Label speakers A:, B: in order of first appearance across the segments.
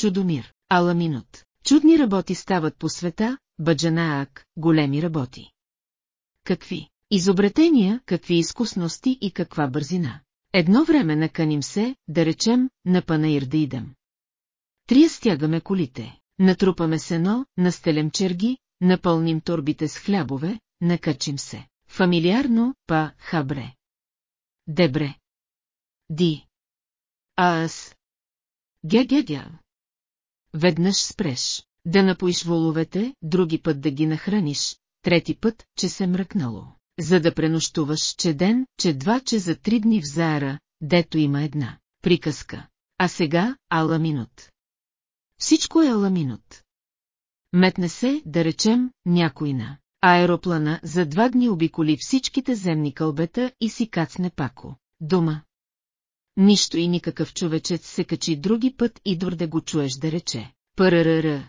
A: Чудомир, Аламинот. Чудни работи стават по света, Баджанаак, големи работи. Какви? Изобретения, какви изкусности и каква бързина. Едно време наканим се, да речем, на панаир да идем. Трия стягаме колите, натрупаме сено, настелем черги, напълним турбите с хлябове, накачим се. Фамилиарно, па, хабре. Дебре. Ди. Аас. Ге-ге-ге. Веднъж спреш, да напоиш воловете, други път да ги нахраниш, трети път, че се мръкнало. За да пренощуваш, че ден, че два, че за три дни в заера, дето има една. Приказка. А сега, ала минут. Всичко е ала минут. Метне се, да речем, някой на аероплана за два дни обиколи всичките земни кълбета и си кацне пако. Дома. Нищо и никакъв човечец се качи други път и дор да го чуеш да рече. Пърърър.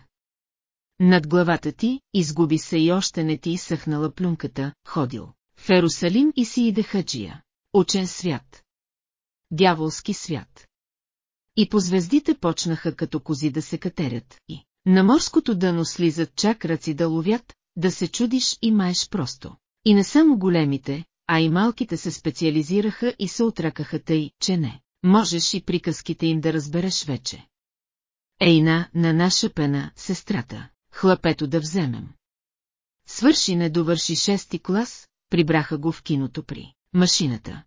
A: Над главата ти, изгуби се и още не ти изсъхнала плюнката, ходил. В Ерусалим и си иде хаджия. Учен свят. Дяволски свят. И по звездите почнаха като кози да се катерят, и на морското дъно слизат чак ръци да ловят, да се чудиш и маеш просто. И не само големите, а и малките се специализираха и се отракаха тъй, че не. Можеш и приказките им да разбереш вече. Ейна, на наша пена, сестрата, хлапето да вземем. Свърши не довърши шести клас, прибраха го в киното при машината.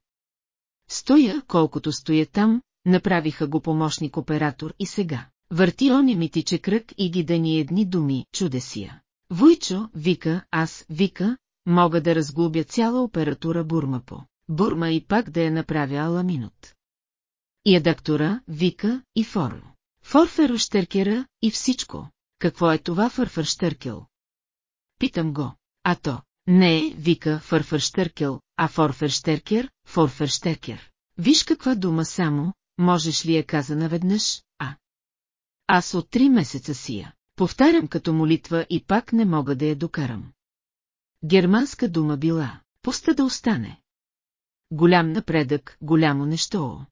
A: Стоя, колкото стоя там, направиха го помощник-оператор и сега. Върти он ми тиче кръг и ги да ни едни думи, чудесия. Войчо, вика, аз, вика, мога да разглобя цяла опература Бурма по. Бурма и пак да я направя ала минут. И адактора, вика, и форо. Форферощеркера и всичко. Какво е това фърфърщъркел? Питам го. А то, не е, вика фърфърщъркел, а форферщеркер, форферщеркер. Виж каква дума само, можеш ли я каза наведнъж, а? Аз от три месеца сия. Повтарям като молитва и пак не мога да я докарам. Германска дума била, пуста да остане. Голям напредък, голямо нещо.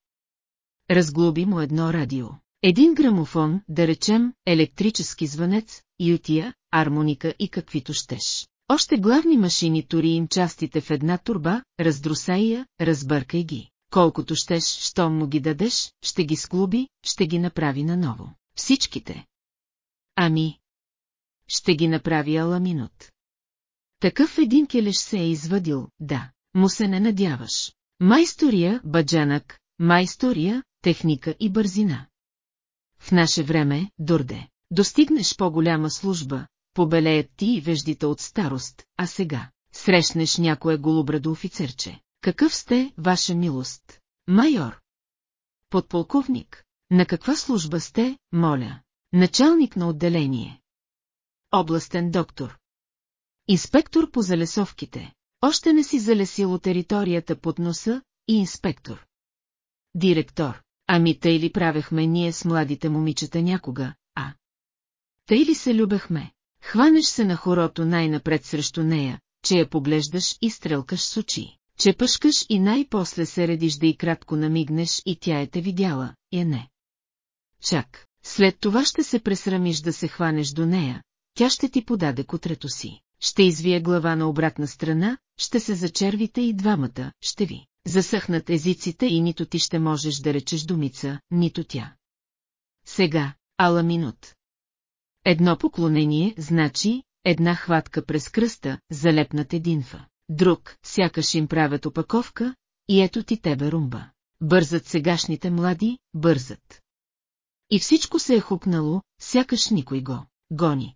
A: Разглоби му едно радио. Един грамофон, да речем, електрически звънец, ютия, армоника и каквито щеш. Още главни машини тури им частите в една турба, раздрусай я, разбъркай ги. Колкото щеш, щом му ги дадеш, ще ги склуби, ще ги направи наново. Всичките. Ами. Ще ги направи аламинот. Такъв един келеш се е извадил, да, му се не надяваш. Майстория, баджанък, майстория, техника и бързина. В наше време, дурде, достигнеш по-голяма служба, побелеят ти и веждите от старост, а сега, срещнеш някое голобрадо офицерче. Какъв сте, ваша милост? Майор. Подполковник. На каква служба сте, моля? Началник на отделение. Областен доктор. Инспектор по залесовките. Още не си залесило територията под носа и инспектор. Директор. Ами тъй ли правехме ние с младите момичета някога, а? Тъй ли се любехме? Хванеш се на хорото най-напред срещу нея, че я поглеждаш и стрелкаш с очи, че пъшкаш и най-после се редиш да и кратко намигнеш и тя е те видяла, я не. Чак, след това ще се пресрамиш да се хванеш до нея, тя ще ти подаде котрето си, ще извие глава на обратна страна, ще се зачервите и двамата, ще ви засъхнат езиците и нито ти ще можеш да речеш думица, нито тя. Сега, ала минут. Едно поклонение, значи, една хватка през кръста, залепнат единфа. Друг, сякаш им правят опаковка, и ето ти тебе румба. Бързат сегашните млади, бързат. И всичко се е хукнало, сякаш никой го гони.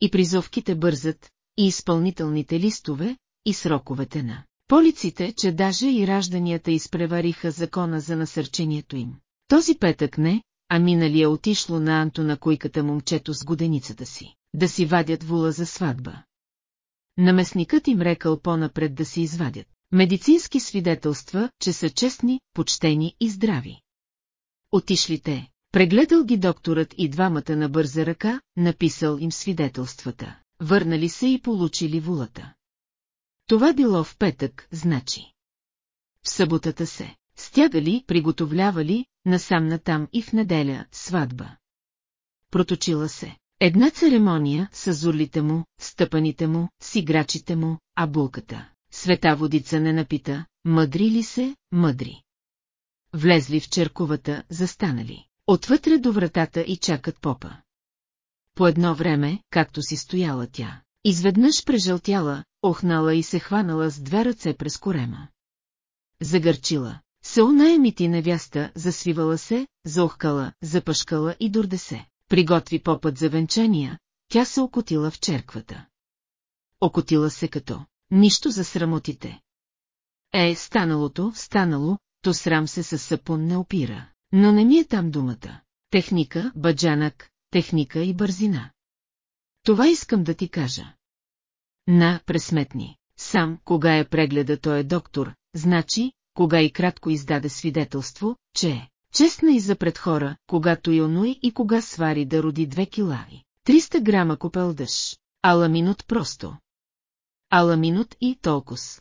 A: И призовките бързат, и изпълнителните листове, и сроковете на полиците, че даже и ражданията изпревариха закона за насърчението им. Този петък не, а миналия отишло на Анто на койката момчето с годеницата си, да си вадят вола за сватба. Наместникът им рекал по-напред да си извадят медицински свидетелства, че са честни, почтени и здрави. Отишли те, прегледал ги докторът и двамата на бърза ръка, написал им свидетелствата, върнали се и получили вулата. Това било в петък, значи. В съботата се стягали, приготовлявали, насам натам и в неделя, сватба. проточила се. Една церемония с зурлите му, стъпаните му, с играчите му, а булката. Света водица не напита, мъдри ли се, мъдри. Влезли в черковата, застанали. Отвътре до вратата и чакат попа. По едно време, както си стояла тя, изведнъж прежълтяла, охнала и се хванала с две ръце през корема. Загърчила. Се унаеми ти невяста, засвивала се, заохкала, запъшкала и дорде се. Приготви попът за венчания, тя се окотила в черквата. Окотила се като нищо за срамотите. Е, станалото, станало, то срам се със сапун не опира. Но не ми е там думата. Техника, баджанък, техника и бързина. Това искам да ти кажа. На, пресметни. Сам, кога е прегледа той е доктор, значи, кога и кратко издаде свидетелство, че е честна и за пред хора, когато и онуй и кога свари да роди две килави. 300 грама купел дъж, ала минут просто. Ала минут и толкос.